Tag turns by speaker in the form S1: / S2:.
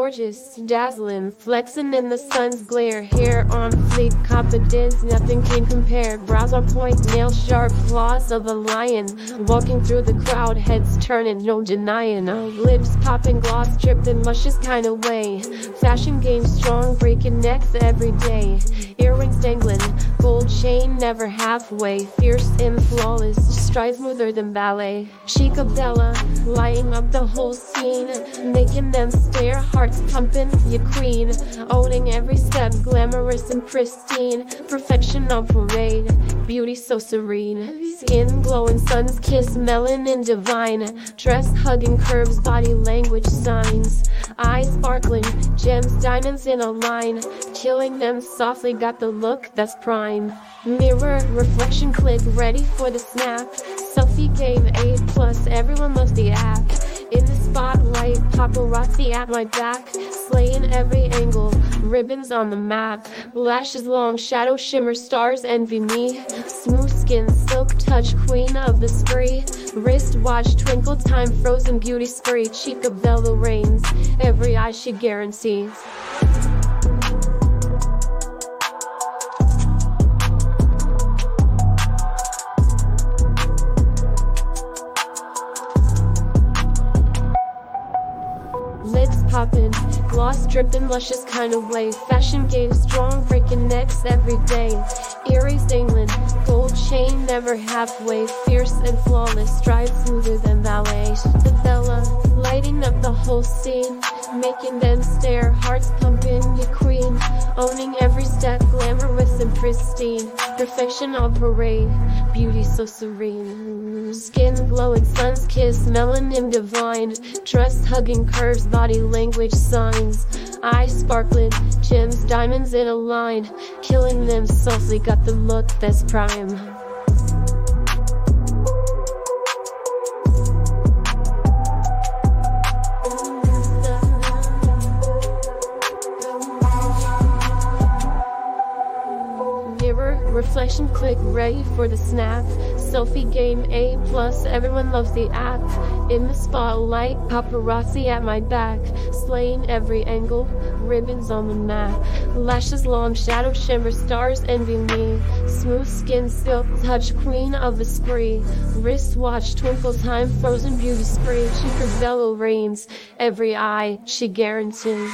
S1: gorgeous, dazzling, flexing in the sun's glare. Hair on fleek, confidence, nothing can compare. Brows on point, nails sharp, claws of a lion. Walking through the crowd, heads turning, no denying. Uh, lips popping, gloss dripped in luscious kind of way. Fashion game strong, breaking necks every day. Earrings dangling, gold chain never halfway. Fierce and flawless, strides smoother than ballet. Chica Bella, lighting up the whole scene, making them stare, pumping. You queen, owning every step, glamorous and pristine. Perfection on parade, beauty so serene. Skin glowing, sun's kiss, melanin divine. Dress hugging curves, body language signs. Eyes sparkling, gems, diamonds in a line. Killing them softly, got the look that's prime. Mirror, reflection click, ready for the snap. Selfie game A plus, everyone loves the app. In the spotlight, paparazzi at my back, slaying every angle, ribbons on the map. Lashes long, shadow shimmer, stars envy me. Smooth skin, silk touch, queen of the spree. Wrist watch, twinkle time, frozen beauty spree. Chica Bella reigns, every eye she guarantees. Poppin', gloss drippin', luscious kind of way. Fashion game strong, breaking necks every day. Earrings dangling, gold chain never halfway. Fierce and flawless, strides smoother than ballet. The Bella, lighting up the whole scene, making them stare. Hearts pumping, you queen, owning every step, glamorous and pristine. Perfection on parade, beauty so serene. Skin glowing, sun's kiss, melanin divine. Dress hugging curves, body language signs. Eyes sparkling, gems, diamonds in a line. Killing them softly, got the look that's prime. Reflection click, ready for the snap. Selfie game A plus, everyone loves the app. In the spotlight, paparazzi at my back, slaying every angle, ribbons on the map. Lashes long, shadow shimmer, stars envy me. Smooth skin, silk touch, queen of the spree. Wrist watch, twinkle time, frozen beauty spree. Chica Bella reigns, every eye she guarantees.